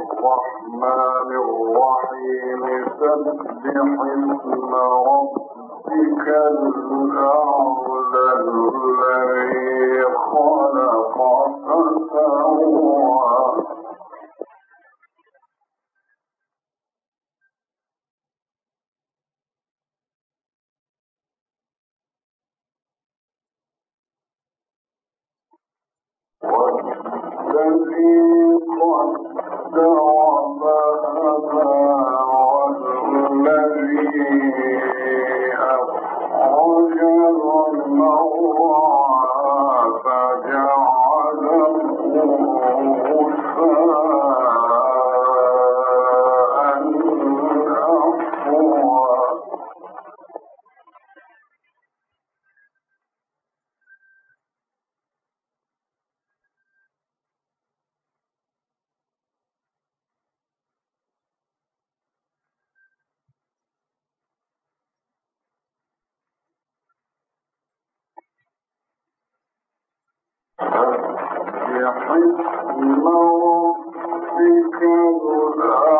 الرحمن الرحيم. سبح ربك الأعلى الذي خلق فسوى يحب الموت كبرى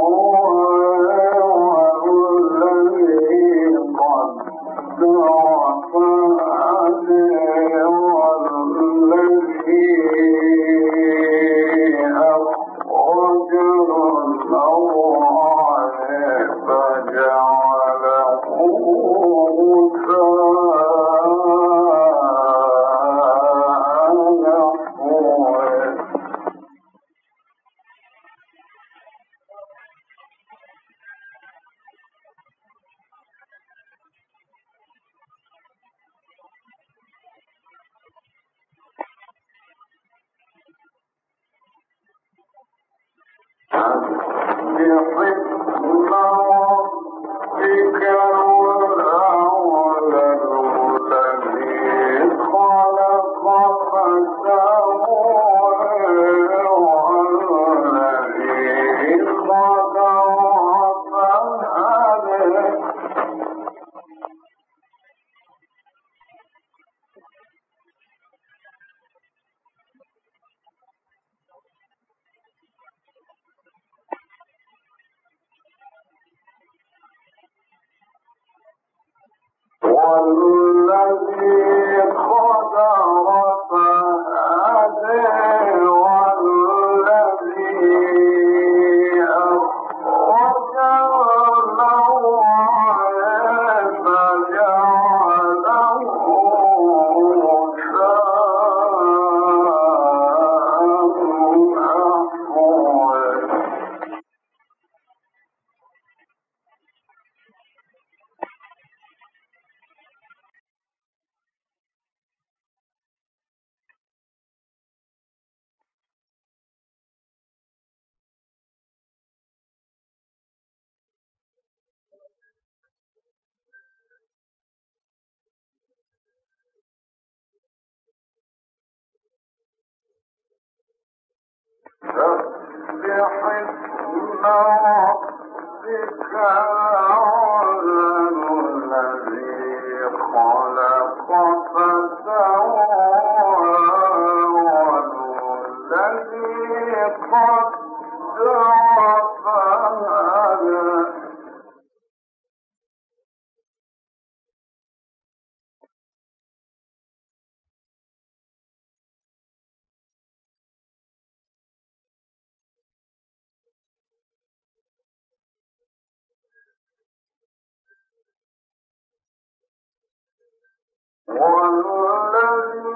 والذي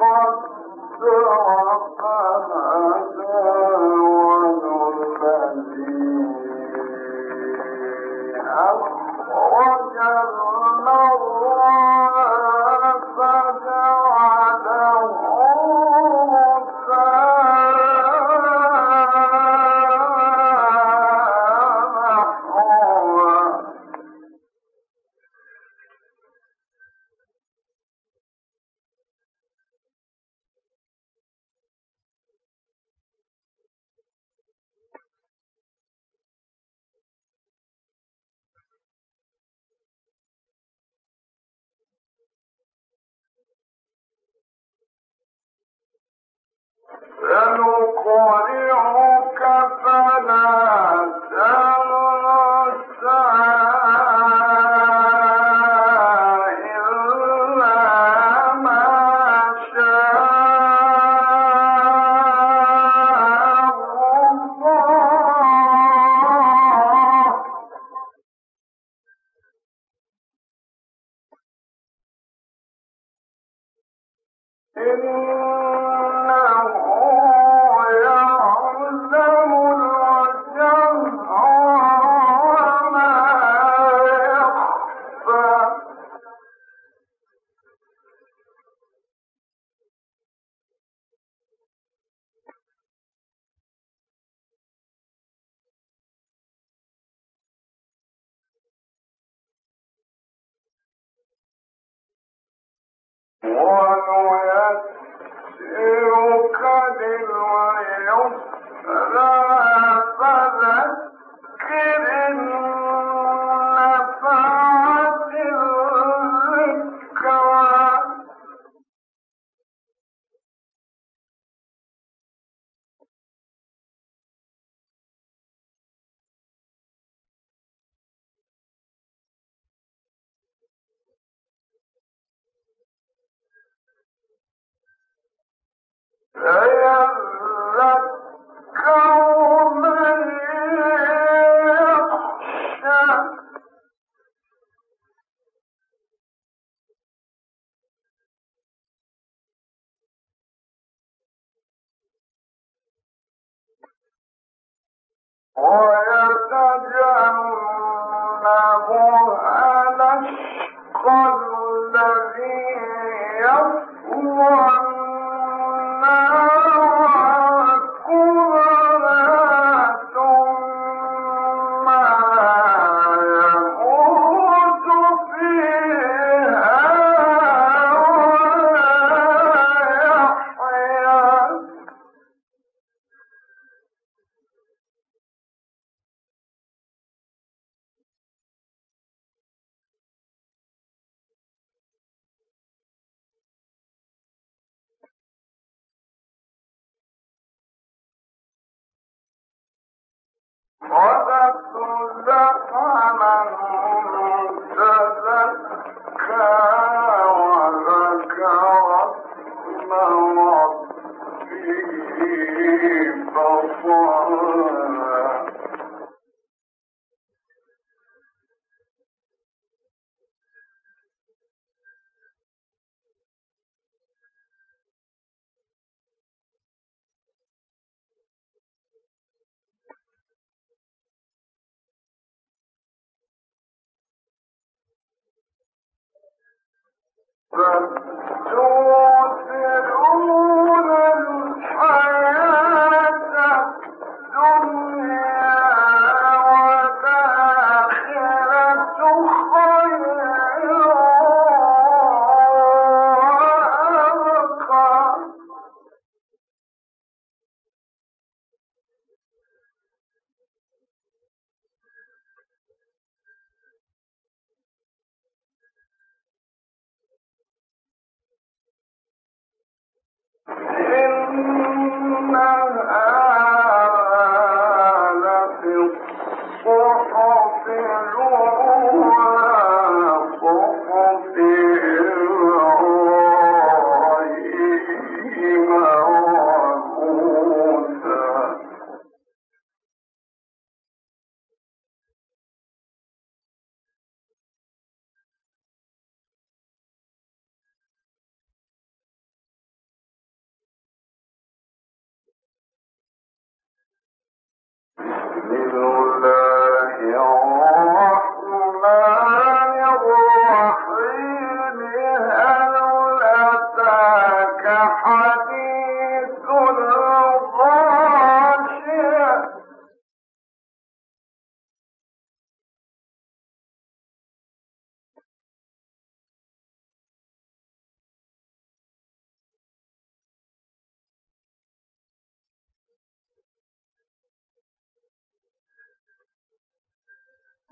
قدر إن ويتجنبها الذي يصلى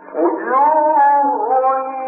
وجوه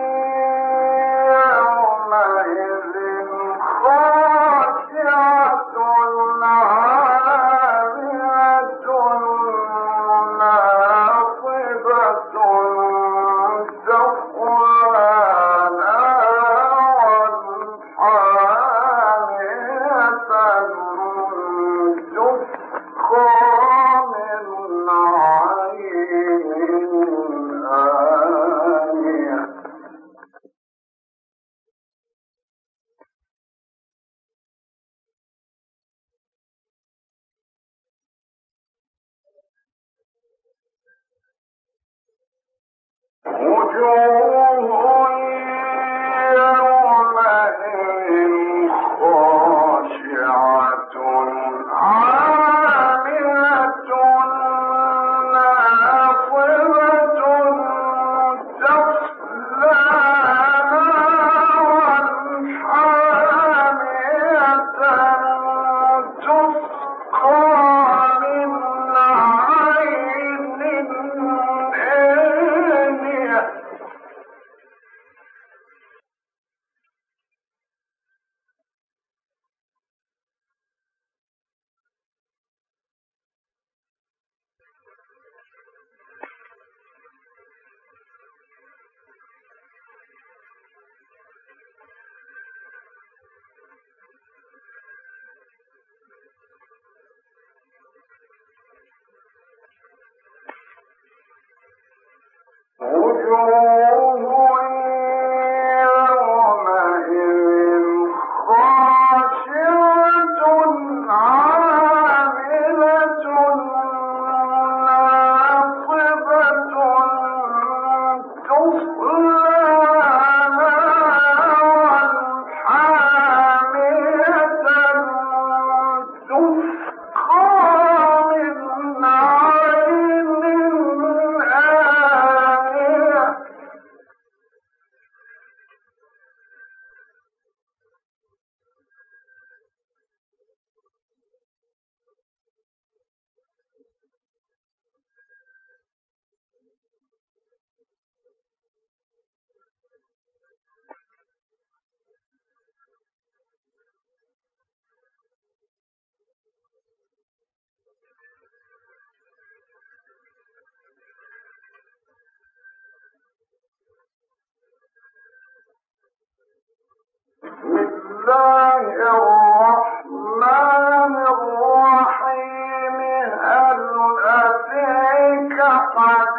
قال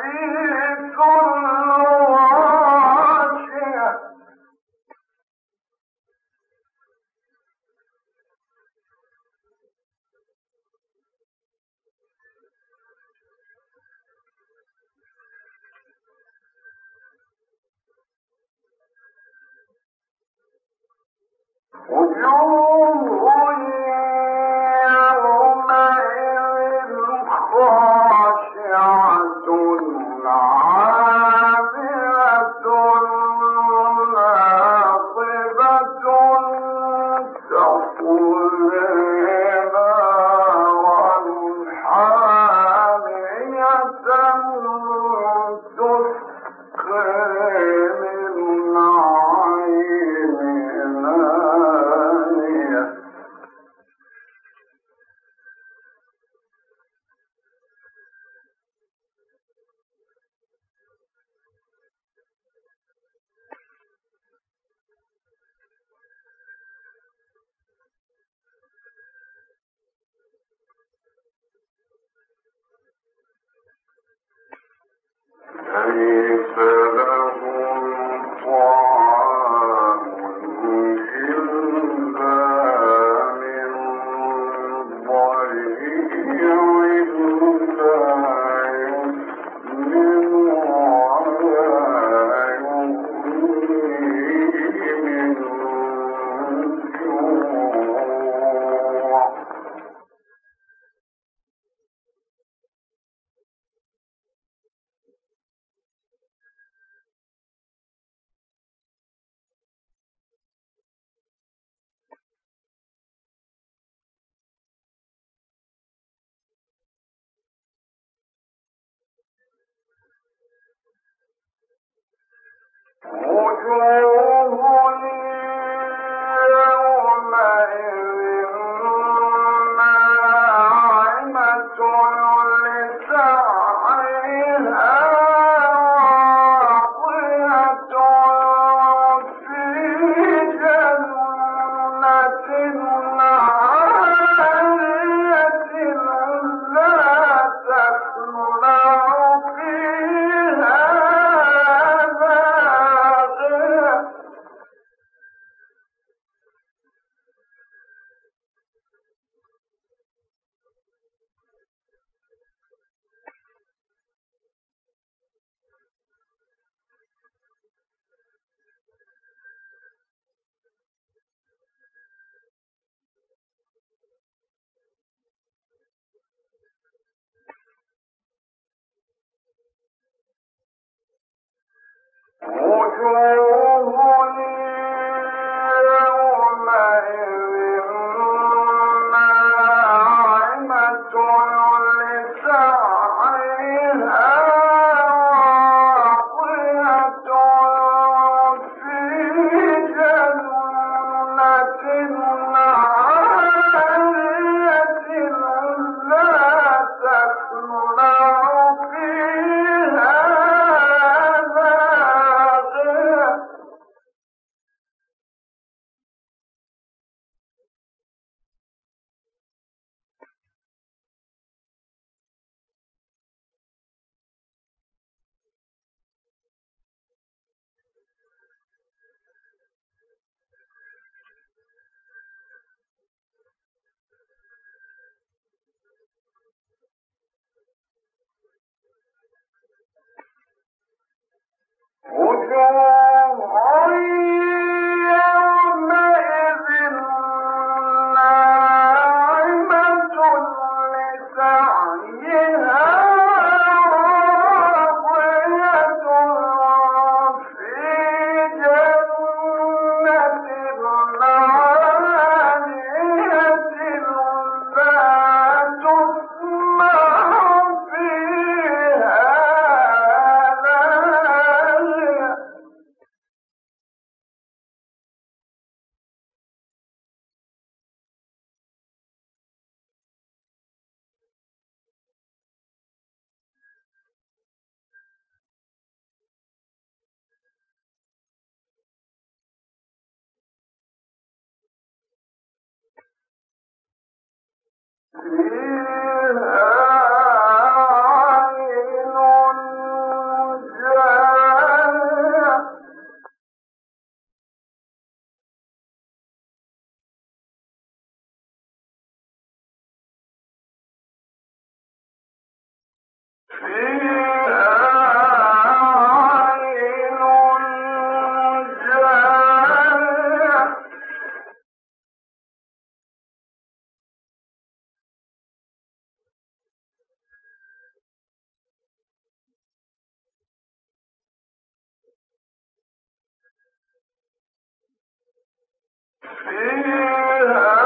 كيف له Lord. 我叫阿里 فيها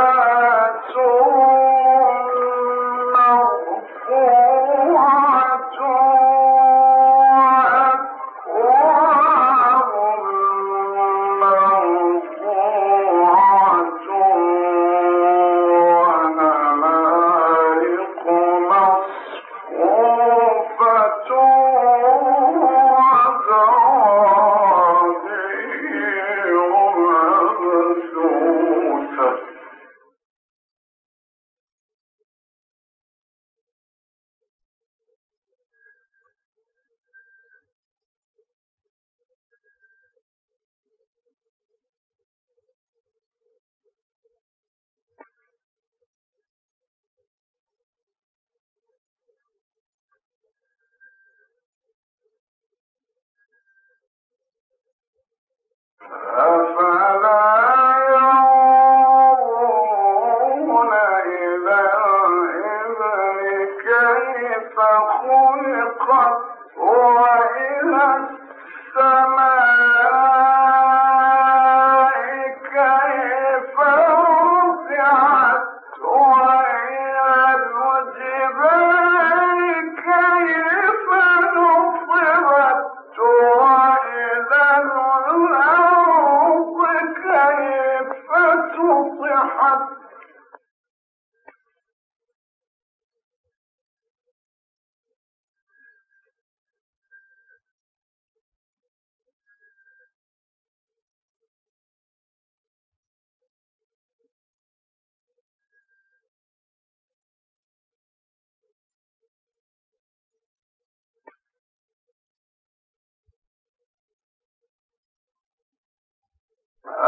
خلقت وإلى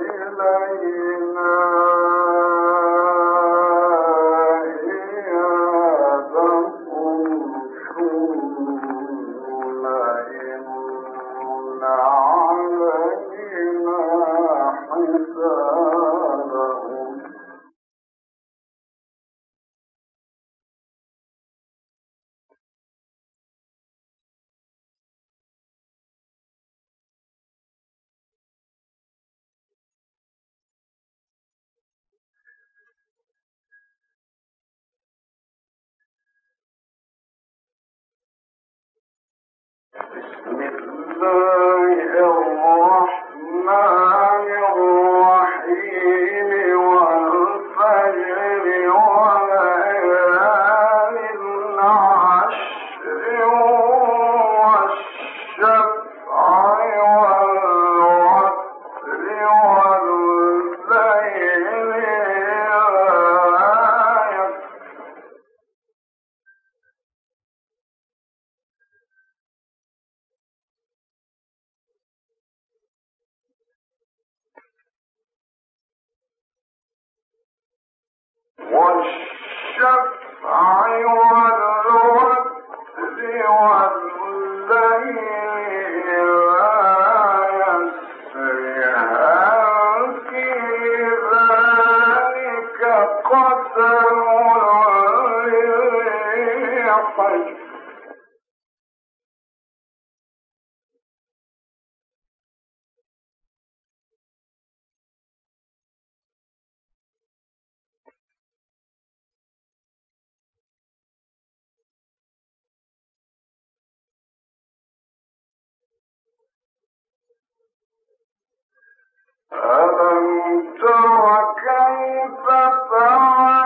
إليه والشفع والعصر وثمود الذين جابوا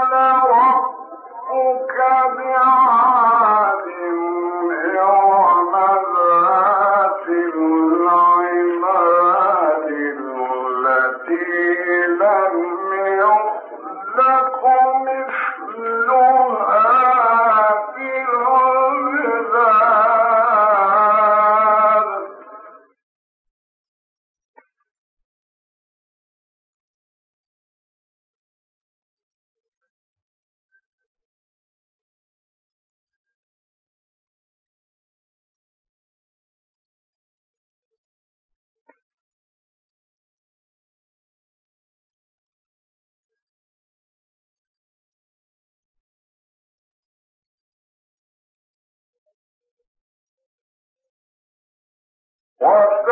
الصخر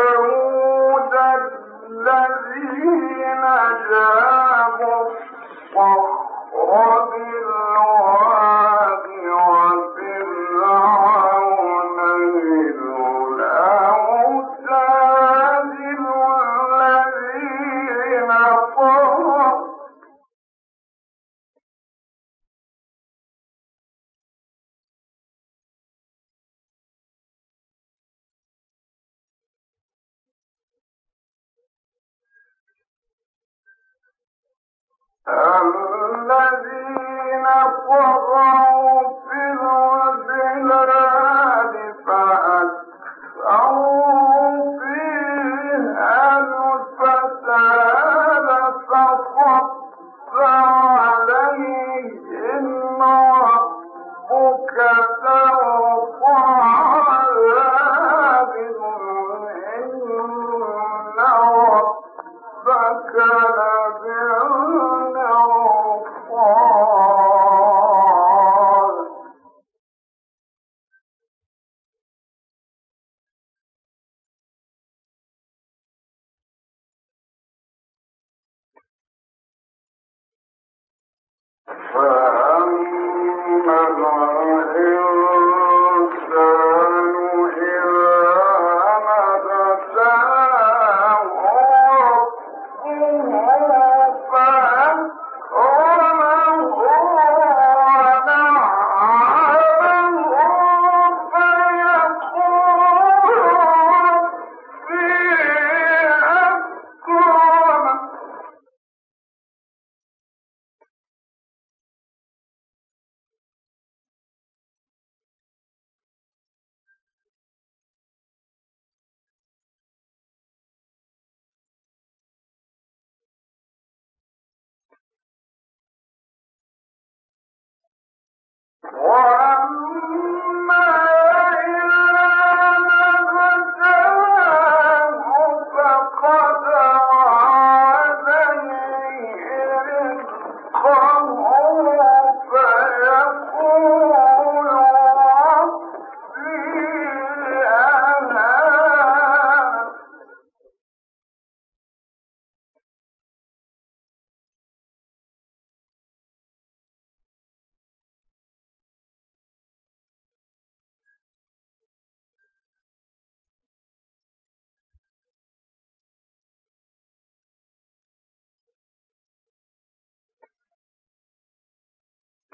الذين قضوا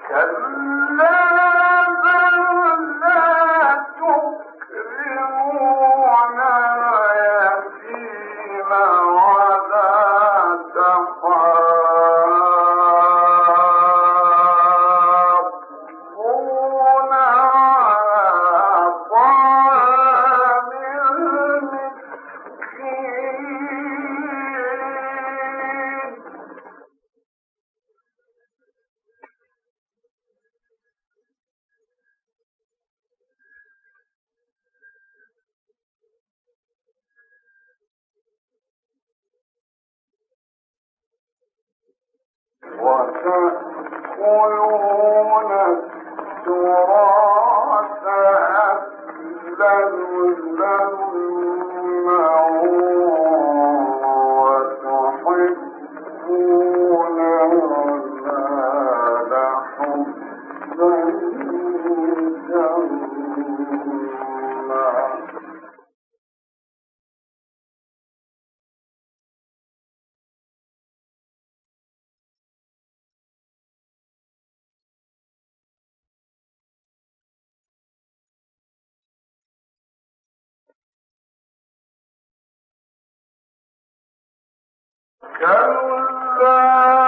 كلا لولا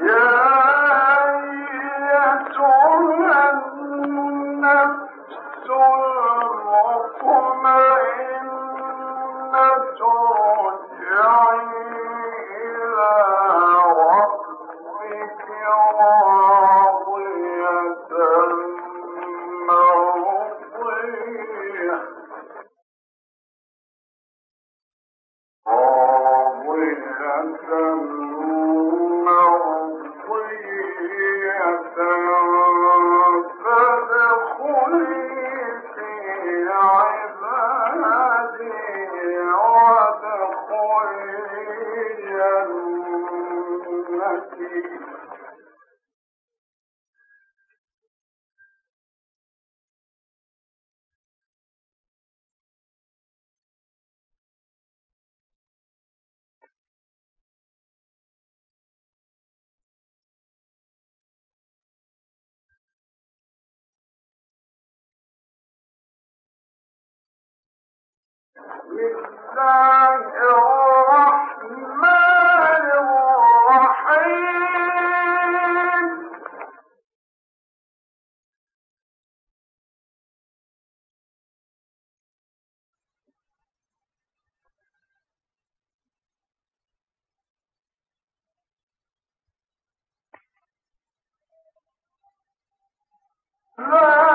Yeah. Oh